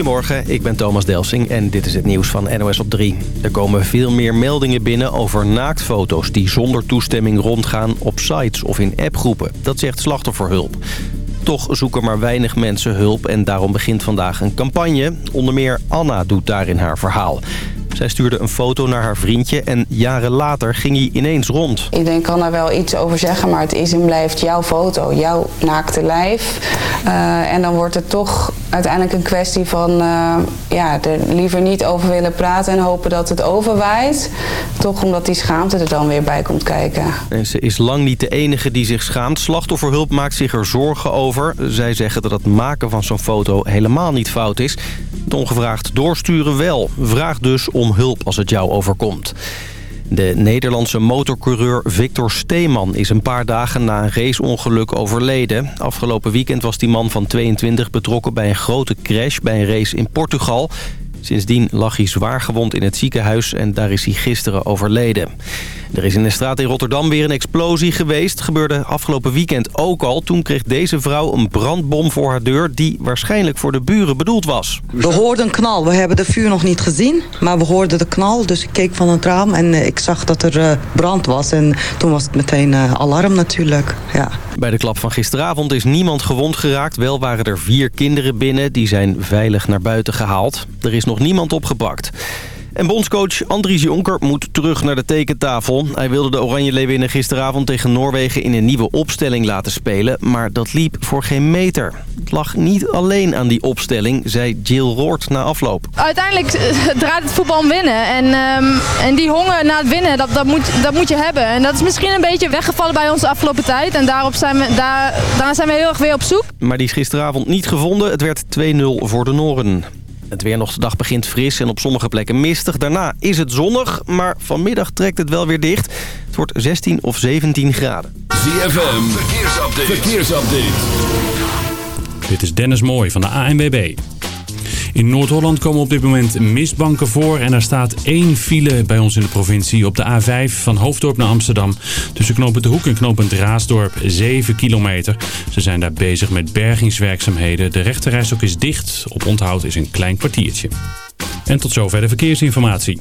Goedemorgen, ik ben Thomas Delsing en dit is het nieuws van NOS op 3. Er komen veel meer meldingen binnen over naaktfoto's die zonder toestemming rondgaan op sites of in appgroepen. Dat zegt Slachtofferhulp. Toch zoeken maar weinig mensen hulp en daarom begint vandaag een campagne. Onder meer Anna doet daarin haar verhaal. Zij stuurde een foto naar haar vriendje en jaren later ging hij ineens rond. Iedereen kan daar wel iets over zeggen, maar het is en blijft jouw foto, jouw naakte lijf. Uh, en dan wordt het toch uiteindelijk een kwestie van uh, ja, er liever niet over willen praten en hopen dat het overwaait. Toch omdat die schaamte er dan weer bij komt kijken. En ze is lang niet de enige die zich schaamt. Slachtofferhulp maakt zich er zorgen over. Zij zeggen dat het maken van zo'n foto helemaal niet fout is. Het ongevraagd doorsturen wel. Vraag dus om hulp als het jou overkomt. De Nederlandse motorcoureur Victor Steeman is een paar dagen na een raceongeluk overleden. Afgelopen weekend was die man van 22 betrokken bij een grote crash bij een race in Portugal. Sindsdien lag hij zwaar gewond in het ziekenhuis en daar is hij gisteren overleden. Er is in de straat in Rotterdam weer een explosie geweest. Gebeurde afgelopen weekend ook al. Toen kreeg deze vrouw een brandbom voor haar deur... die waarschijnlijk voor de buren bedoeld was. We hoorden een knal. We hebben de vuur nog niet gezien. Maar we hoorden de knal. Dus ik keek van het raam en eh, ik zag dat er uh, brand was. En toen was het meteen uh, alarm natuurlijk. Ja. Bij de klap van gisteravond is niemand gewond geraakt. Wel waren er vier kinderen binnen. Die zijn veilig naar buiten gehaald. Er is nog niemand opgepakt. En bondscoach Andries Jonker moet terug naar de tekentafel. Hij wilde de Oranje Leeuwinnen gisteravond tegen Noorwegen in een nieuwe opstelling laten spelen. Maar dat liep voor geen meter. Het lag niet alleen aan die opstelling, zei Jill Roord na afloop. Uiteindelijk draait het voetbal om winnen. En, um, en die honger naar het winnen, dat, dat, moet, dat moet je hebben. En dat is misschien een beetje weggevallen bij ons de afgelopen tijd. En daarop zijn we, daar, daar zijn we heel erg weer op zoek. Maar die is gisteravond niet gevonden. Het werd 2-0 voor de Noren. Het weer nog de dag begint fris en op sommige plekken mistig. Daarna is het zonnig, maar vanmiddag trekt het wel weer dicht. Het wordt 16 of 17 graden. ZFM, verkeersupdate. verkeersupdate. Dit is Dennis Mooij van de ANWB. In Noord-Holland komen op dit moment mistbanken voor en er staat één file bij ons in de provincie op de A5 van Hoofddorp naar Amsterdam. Tussen knooppunt De Hoek en knooppunt Raasdorp 7 kilometer. Ze zijn daar bezig met bergingswerkzaamheden. De rechterreis is dicht. Op onthoud is een klein kwartiertje. En tot zover de verkeersinformatie.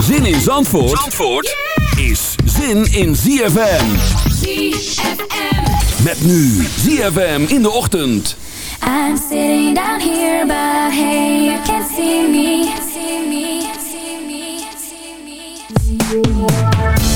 Zin in Zandvoort, Zandvoort is zin in ZFM. ZFM. Met nu ZFM in de ochtend. I'm sitting down here, but hey, you can't see me. See me, see me, see me, see me.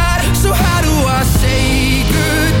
So how do I say goodbye?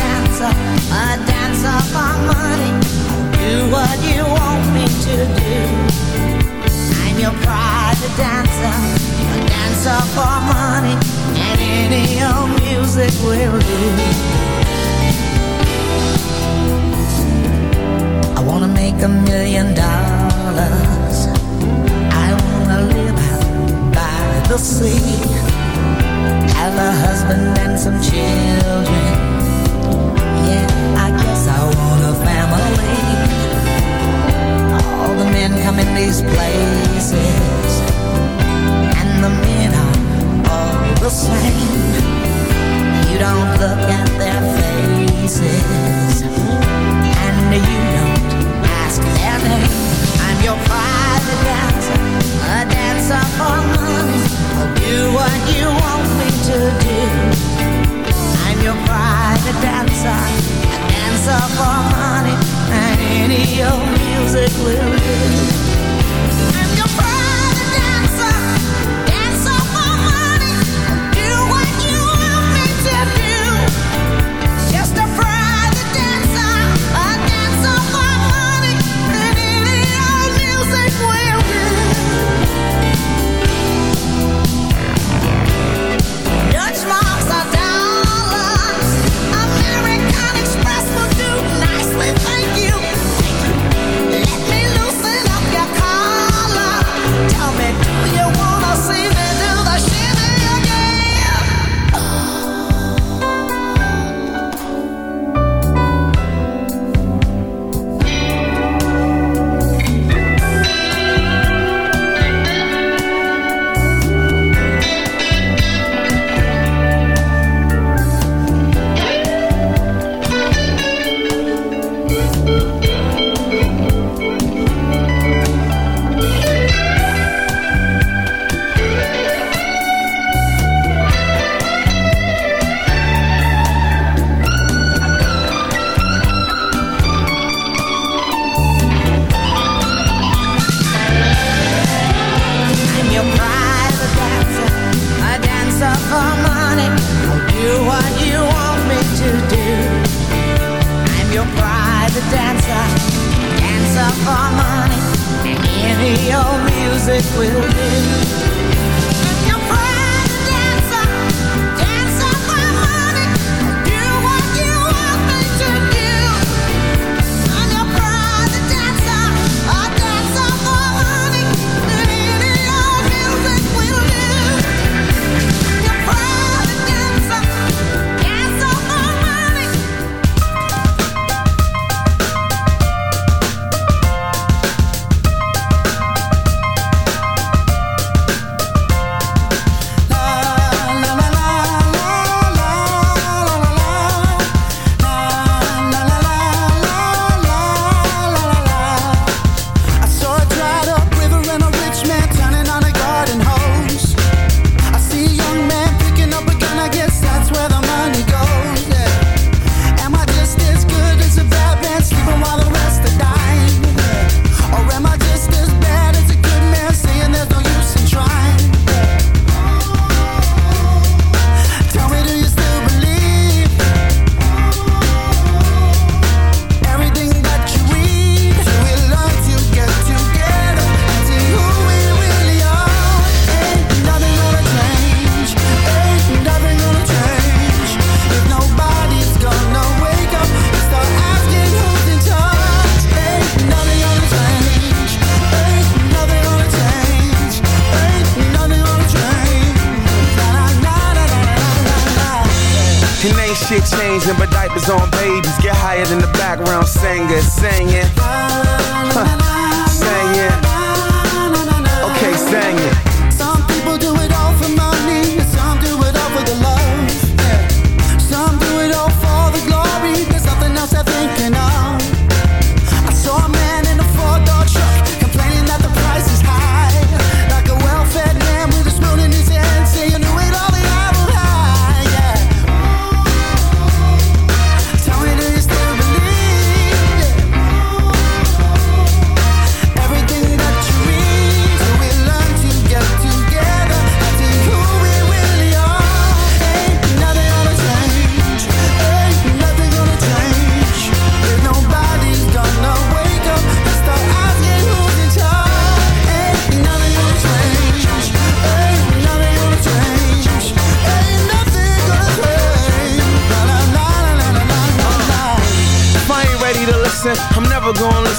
dancer, a dancer for money. Do what you want me to do. I'm your private dancer, a dancer for money, and any old music will do. I wanna make a million dollars. I wanna live out by the sea have a husband and some children. Do what you want me to do your private dancer A dancer for money And any old music will do.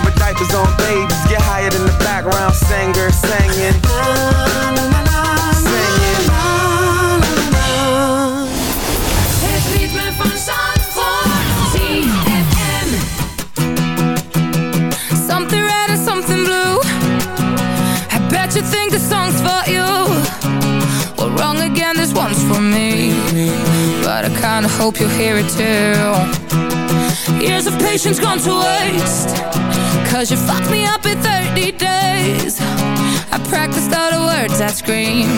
diapers on babies get higher than the background singer singing. Something red and something blue. I bet you think the song's for you. Well, wrong again, this one's for me. But I kinda hope you hear it too. Years of patience gone to waste Cause you fucked me up in 30 days. I practiced all the words I scream.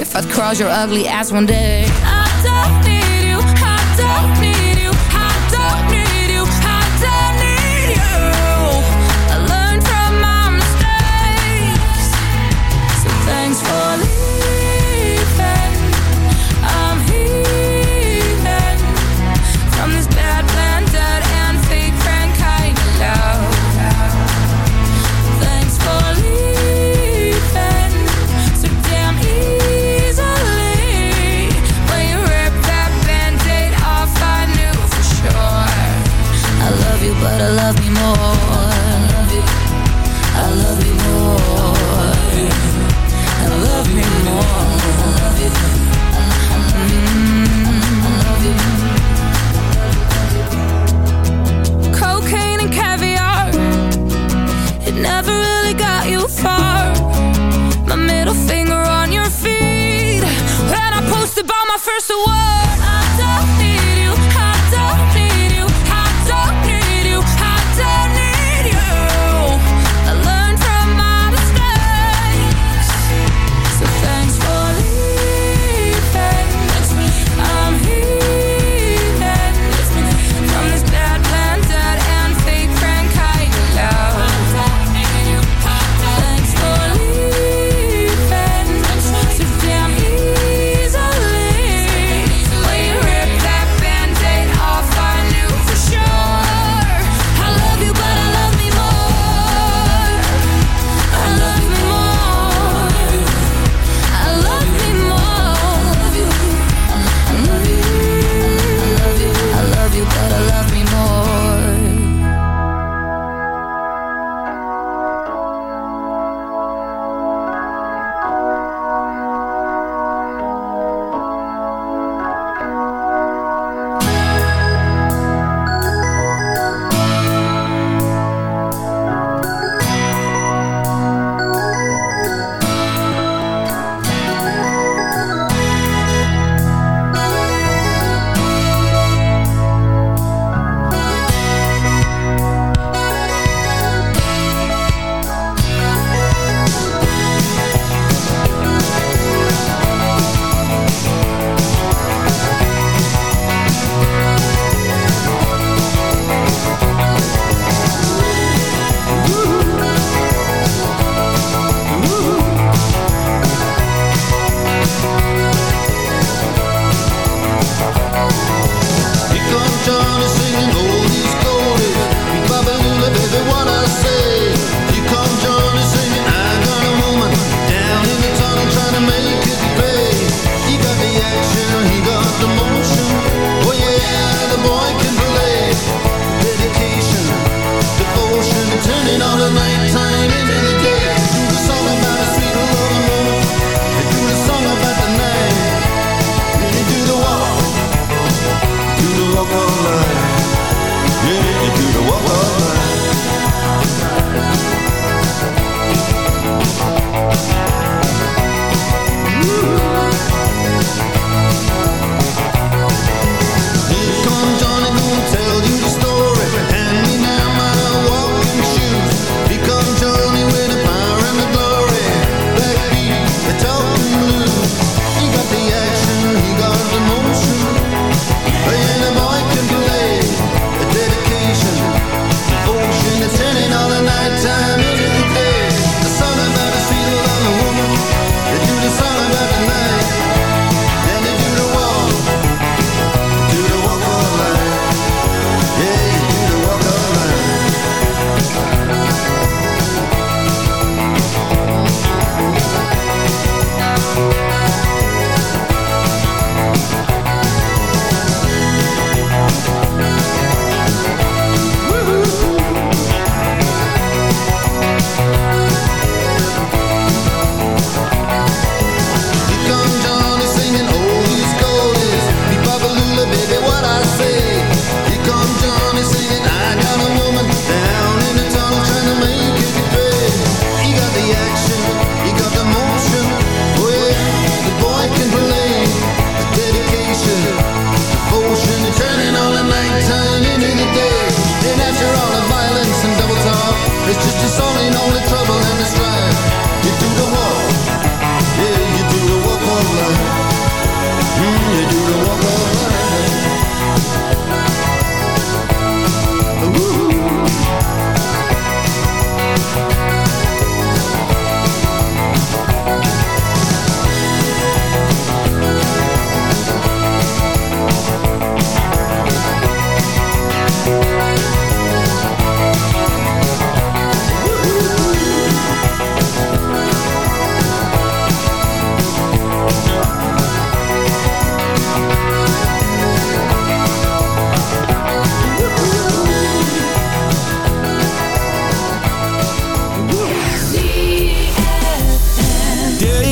If I'd cross your ugly ass one day I don't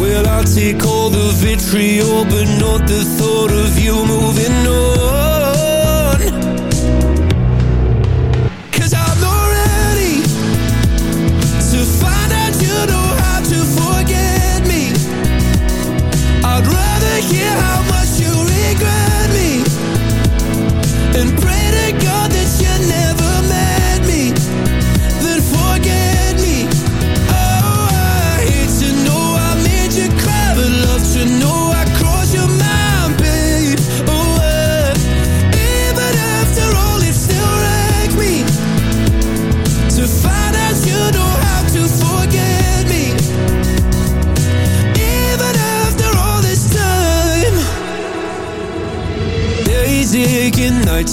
Well, I take all the vitriol, but not the thought of you moving on.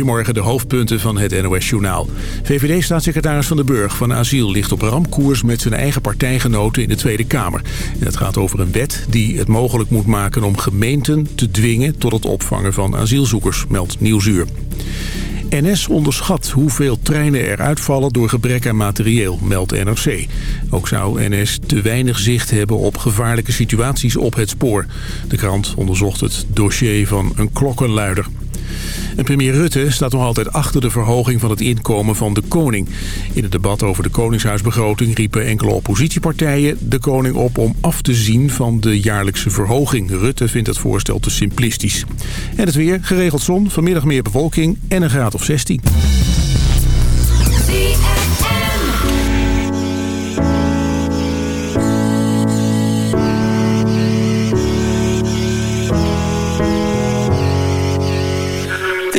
Goedemorgen, de hoofdpunten van het NOS-journaal. VVD-staatssecretaris Van den Burg van Asiel ligt op ramkoers met zijn eigen partijgenoten in de Tweede Kamer. Het gaat over een wet die het mogelijk moet maken om gemeenten te dwingen tot het opvangen van asielzoekers, meldt Nieuwsuur. NS onderschat hoeveel treinen er uitvallen door gebrek aan materieel, meldt NRC. Ook zou NS te weinig zicht hebben op gevaarlijke situaties op het spoor. De krant onderzocht het dossier van een klokkenluider. Premier Rutte staat nog altijd achter de verhoging van het inkomen van de koning. In het debat over de koningshuisbegroting riepen enkele oppositiepartijen de koning op om af te zien van de jaarlijkse verhoging. Rutte vindt het voorstel te simplistisch. En het weer, geregeld zon, vanmiddag meer bewolking en een graad of 16.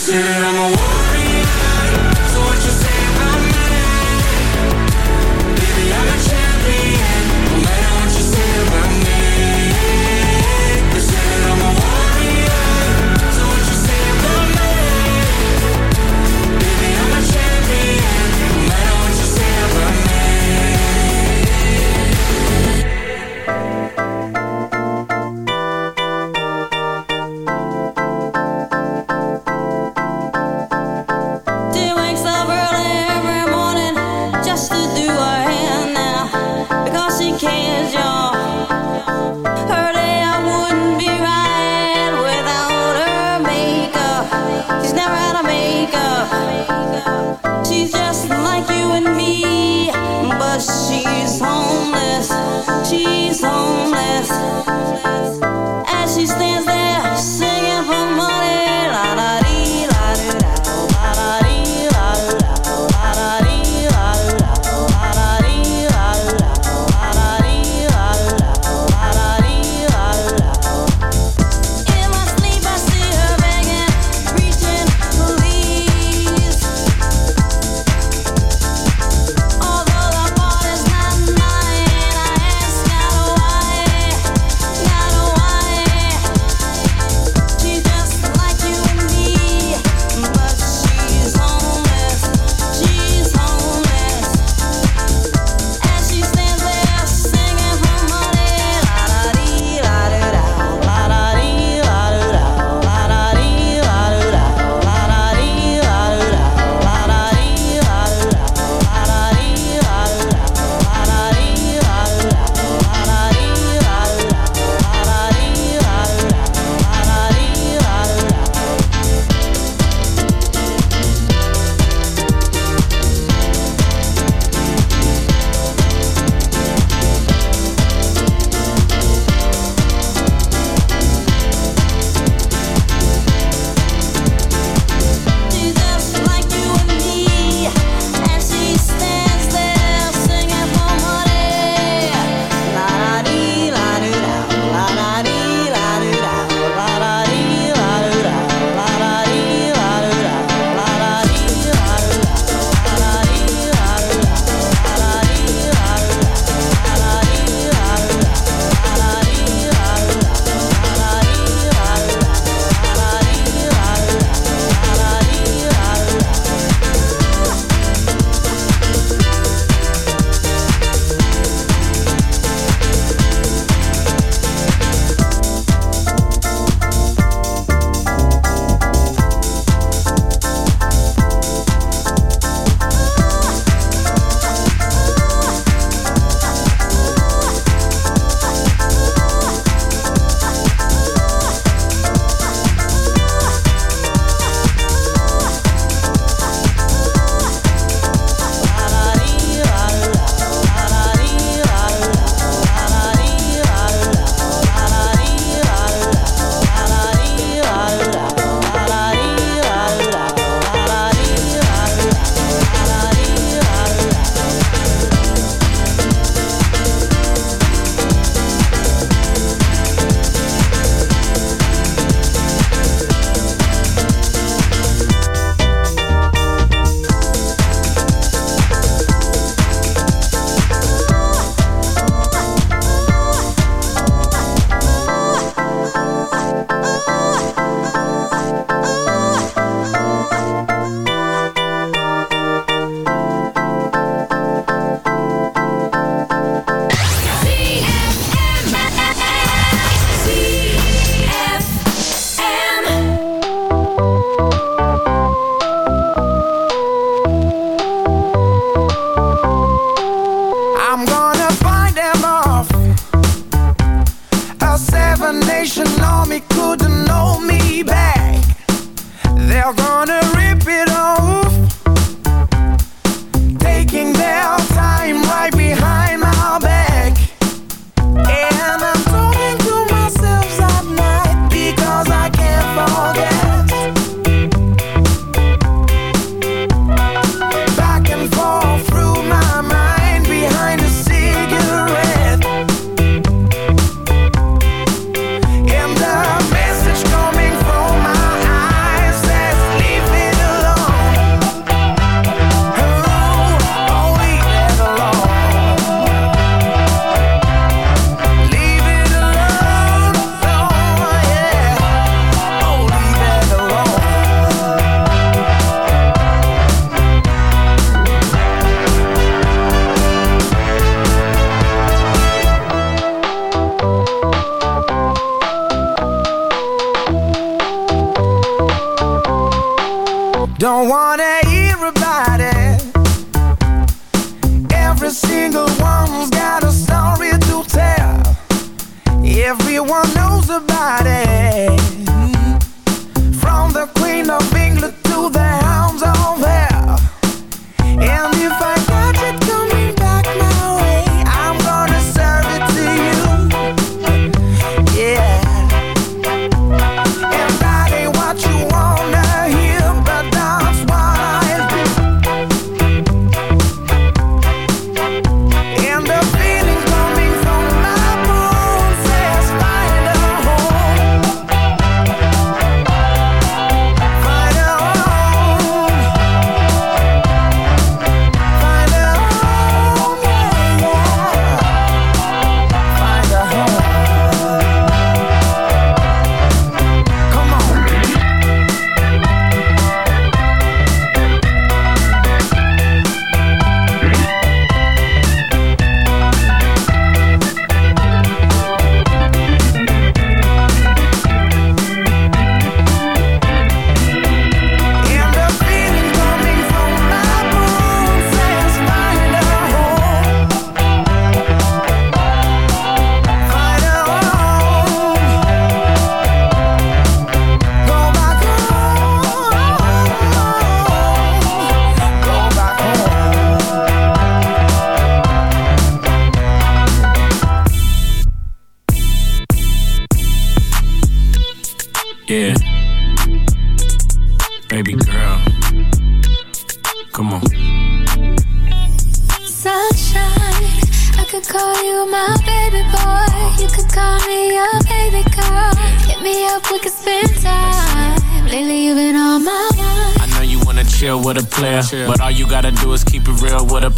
Say that I'm a-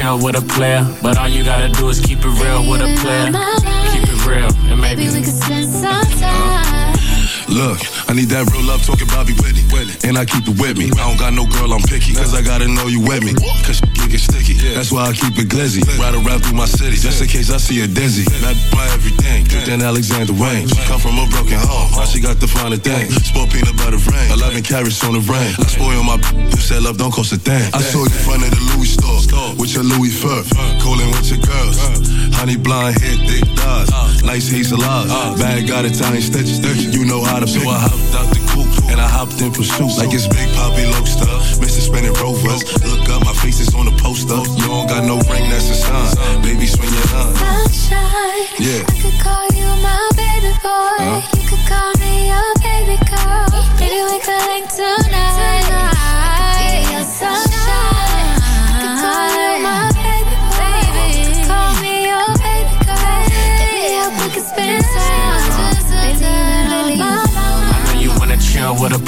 Chill with a player, but all you gotta do is keep it real with a player. Keep it real, and maybe we could spend some time. Look, I need that real love talking Bobby Whitney. And I keep it with me. I don't got no girl, I'm picky. Cause I gotta know you with me. Cause she get sticky. That's why I keep it glizzy. Ride around through my city. I see a dizzy. Not buy everything. Than Alexander Wang. She come from a broken home. Now she got the finer thing. Sport peanut butter rain. 11 carrots on the rain. I spoil my You said love don't cost a thing. I saw you in front of the Louis store. With your Louis fur. Cooling with your girls. Honey blonde hair, thick thighs. Nice hazel eyes. Bag got Italian stitches. You know how to So I hopped out the I hopped in pursuit. Like it's Big Poppy Loaster. Mr. Spinning Rovers. Look up, my face is on the poster. You don't got no ring, that's a sign. Baby, swing your line. Sunshine, Yeah. I could call you my baby boy. Huh?